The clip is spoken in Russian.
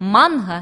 манго